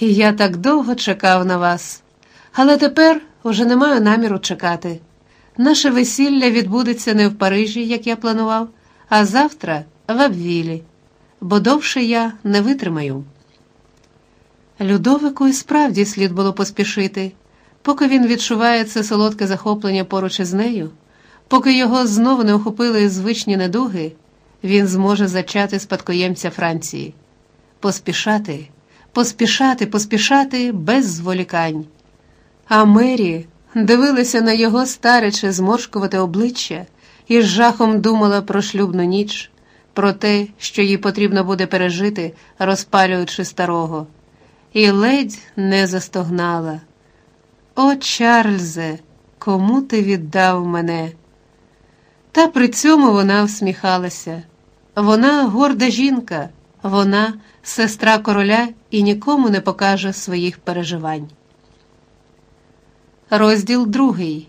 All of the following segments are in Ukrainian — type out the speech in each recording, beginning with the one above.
І я так довго чекав на вас. Але тепер уже не маю наміру чекати. Наше весілля відбудеться не в Парижі, як я планував, а завтра в Абвілі, бо довше я не витримаю. Людовику і справді слід було поспішити, поки він відчуває це солодке захоплення поруч із нею, поки його знову не охопили звичні недуги, він зможе зачати спадкоємця Франції. Поспішати, поспішати, поспішати без зволікань. А Мері дивилася на його старече зморшкувате обличчя і з жахом думала про шлюбну ніч, про те, що їй потрібно буде пережити, розпалюючи старого, і ледь не застогнала. О, Чарльзе, кому ти віддав мене? Та при цьому вона всміхалася. Вона горда жінка, вона сестра короля і нікому не покаже своїх переживань. Розділ другий.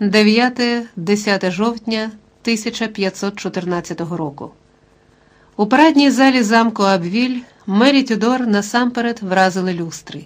9-10 жовтня 1514 року. У парадній залі замку Абвіль Мері Тюдор насамперед вразили люстри.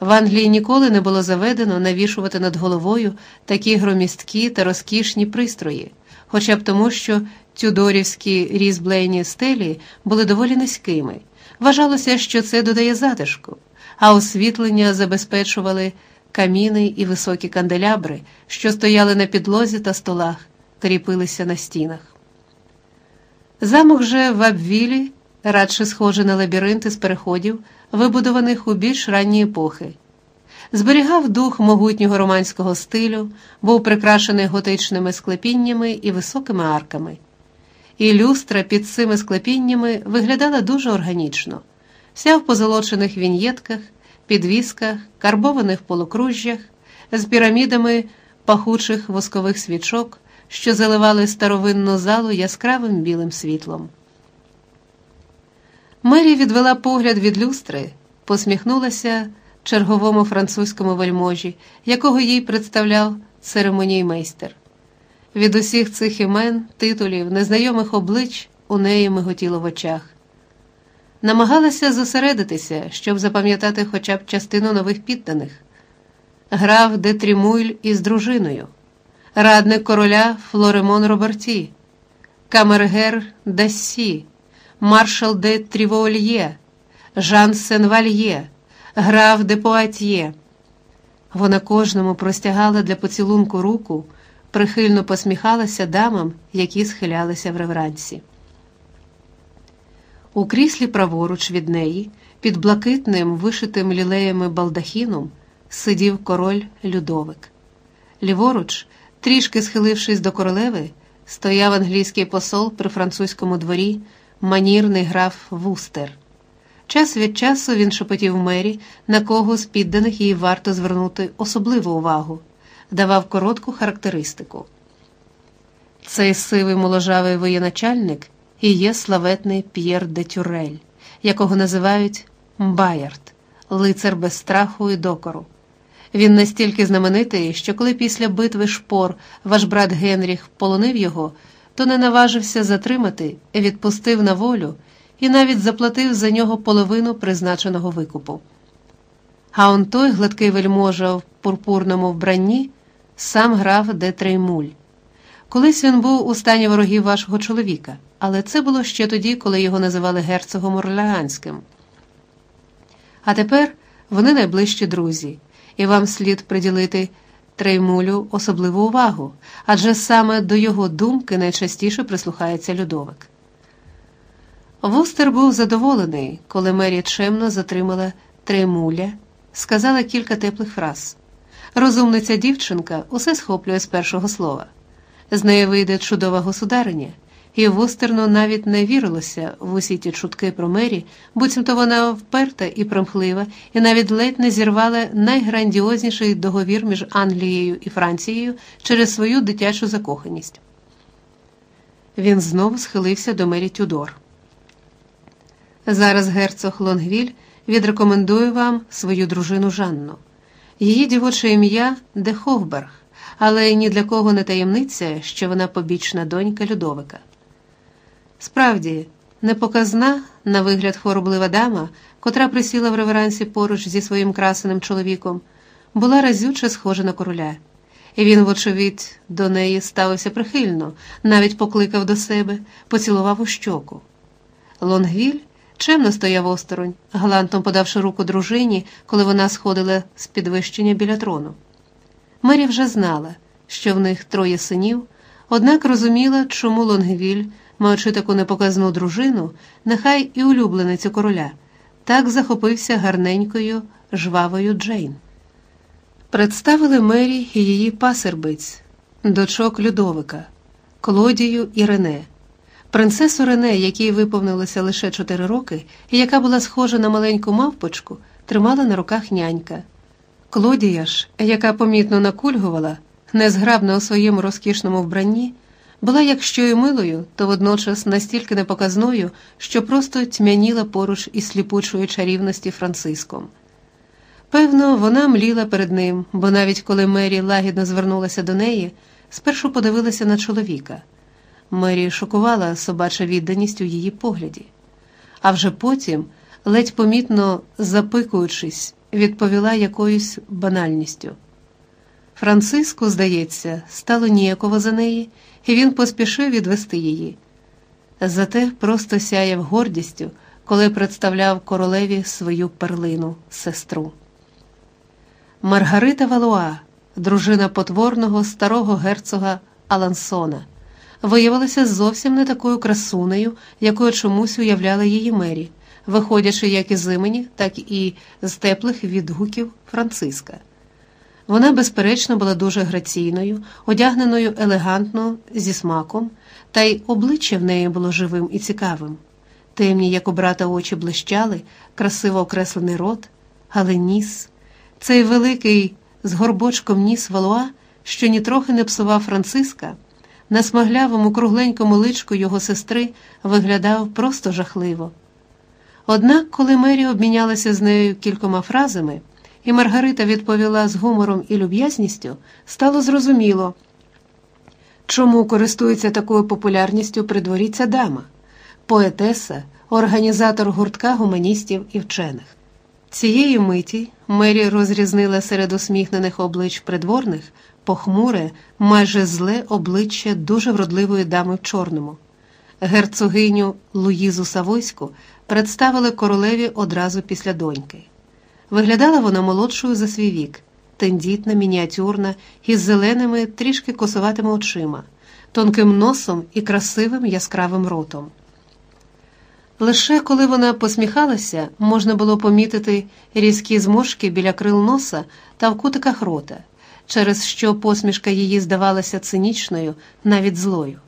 В Англії ніколи не було заведено навішувати над головою такі громісткі та розкішні пристрої, хоча б тому, що тюдорівські різблейні стелі були доволі низькими. Вважалося, що це додає затишку, а освітлення забезпечували каміни і високі канделябри, що стояли на підлозі та столах, кріпилися на стінах. Замок же в Абвілі, радше схожий на лабіринти з переходів, вибудованих у більш ранні епохи. Зберігав дух могутнього романського стилю, був прикрашений готичними склепіннями і високими арками. І люстра під цими склепіннями виглядала дуже органічно, вся в позолочених віньєтках підвісках, карбованих полукружжях, з пірамідами пахучих воскових свічок, що заливали старовинну залу яскравим білим світлом. Мері відвела погляд від люстри, посміхнулася черговому французькому вельможі, якого їй представляв церемоніймейстер. Від усіх цих імен, титулів, незнайомих облич у неї миготіло в очах. Намагалася зосередитися, щоб запам'ятати хоча б частину нових підданих. Грав де Трімуйль із дружиною, радник короля Флоремон Роберті, камергер Дассі, маршал де Трівольє, Жан Сенвальє, граф де Поатьє. Вона кожному простягала для поцілунку руку, прихильно посміхалася дамам, які схилялися в реверансі. У кріслі праворуч від неї, під блакитним, вишитим лілеями балдахіном, сидів король Людовик. Ліворуч, трішки схилившись до королеви, стояв англійський посол при французькому дворі, манірний граф Вустер. Час від часу він шепотів мері, на кого з підданих їй варто звернути особливу увагу, давав коротку характеристику. Цей сивий моложавий воєначальник і є славетний П'єр де Тюрель, якого називають Баярд, лицар без страху і докору. Він настільки знаменитий, що коли після битви шпор ваш брат Генріх полонив його, то не наважився затримати, відпустив на волю і навіть заплатив за нього половину призначеного викупу. А он той гладкий вельможа в пурпурному вбранні сам грав де Треймуль. Колись він був у стані ворогів вашого чоловіка але це було ще тоді, коли його називали герцогом Орлеанським. А тепер вони найближчі друзі, і вам слід приділити Треймулю особливу увагу, адже саме до його думки найчастіше прислухається Людовик. Вустер був задоволений, коли Мері чемно затримала Треймуля, сказала кілька теплих фраз. Розумниця дівчинка усе схоплює з першого слова. З неї вийде чудова государиня і Вустерну навіть не вірилося в усі ті чутки про мері, буцімто вона вперта і примхлива, і навіть ледь не зірвала найграндіозніший договір між Англією і Францією через свою дитячу закоханість. Він знову схилився до мері Тюдор. Зараз герцог Лонгвіль відрекомендує вам свою дружину Жанну. Її дівоче ім'я Де Деховберг, але ні для кого не таємниця, що вона побічна донька Людовика. Справді, Непоказна, на вигляд хвороблива дама, котра присіла в реверансі поруч зі своїм красеним чоловіком, була разюче схожа на короля, і він, вочевидь, до неї ставився прихильно, навіть покликав до себе, поцілував у щоку. Лонгвіль чемно стояв осторонь, галантом подавши руку дружині, коли вона сходила з підвищення біля трону. Мері вже знала, що в них троє синів, однак розуміла, чому Лонгвіль, маючи таку непоказну дружину, нехай і улюбленицю короля, так захопився гарненькою, жвавою Джейн. Представили Мері і її пасербиць, дочок Людовика, Клодію і Рене. Принцесу Рене, якій виповнилося лише чотири роки, і яка була схожа на маленьку мавпочку, тримала на руках нянька. Клодія ж, яка помітно накульгувала, незграбна у своєму розкішному вбранні, була якщо і милою, то водночас настільки непоказною, що просто тьмяніла поруч із сліпучою чарівності Франциском. Певно, вона мліла перед ним, бо навіть коли Мері лагідно звернулася до неї, спершу подивилася на чоловіка. Мері шокувала собача відданість у її погляді, а вже потім, ледь помітно запикуючись, відповіла якоюсь банальністю. Франциску, здається, стало ніяково за неї, і він поспішив відвести її. Зате просто сяяв гордістю, коли представляв королеві свою перлину, сестру. Маргарита Валуа, дружина потворного старого герцога Алансона, виявилася зовсім не такою красунею, якою чомусь уявляла її мері, виходячи як із імені, так і з теплих відгуків Франциска. Вона, безперечно, була дуже граційною, одягненою елегантно, зі смаком, та й обличчя в неї було живим і цікавим. Темні, як у брата очі блищали, красиво окреслений рот, але ніс, цей великий з горбочком ніс валуа, що нітрохи не псував Франциска, на смаглявому кругленькому личку його сестри виглядав просто жахливо. Однак, коли Мері обмінялася з нею кількома фразами, і Маргарита відповіла з гумором і люб'язністю, стало зрозуміло, чому користується такою популярністю при дворі ця дама, поетеса, організатор гуртка гуманістів і вчених. Цієї миті Мері розрізнила серед усміхнених облич придворних похмуре, майже зле обличчя дуже вродливої дами в чорному. Герцогиню Луїзу Савойську представили королеві одразу після доньки. Виглядала вона молодшою за свій вік, тендітна, мініатюрна, із зеленими, трішки косоватими очима, тонким носом і красивим яскравим ротом. Лише коли вона посміхалася, можна було помітити різкі зморшки біля крил носа та в кутиках рота, через що посмішка її здавалася цинічною, навіть злою.